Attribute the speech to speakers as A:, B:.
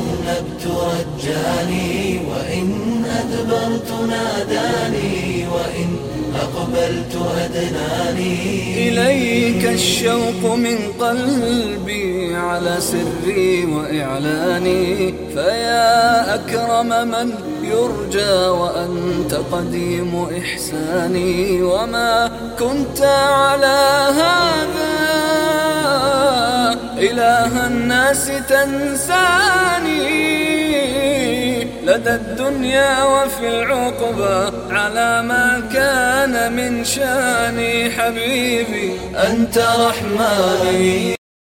A: أذنبت رجاني وإن أدبرت ناداني وإن أقبلت أدناني.
B: إليك الشوق من قلبي على سري وإعلاني. فيا أكرم من يرجى وأنت قديم إحساني. وما كنت على إله الناس تنساني. لدى الدنيا وفي العقبى على ما كان من شاني حبيبي أنت رحماني.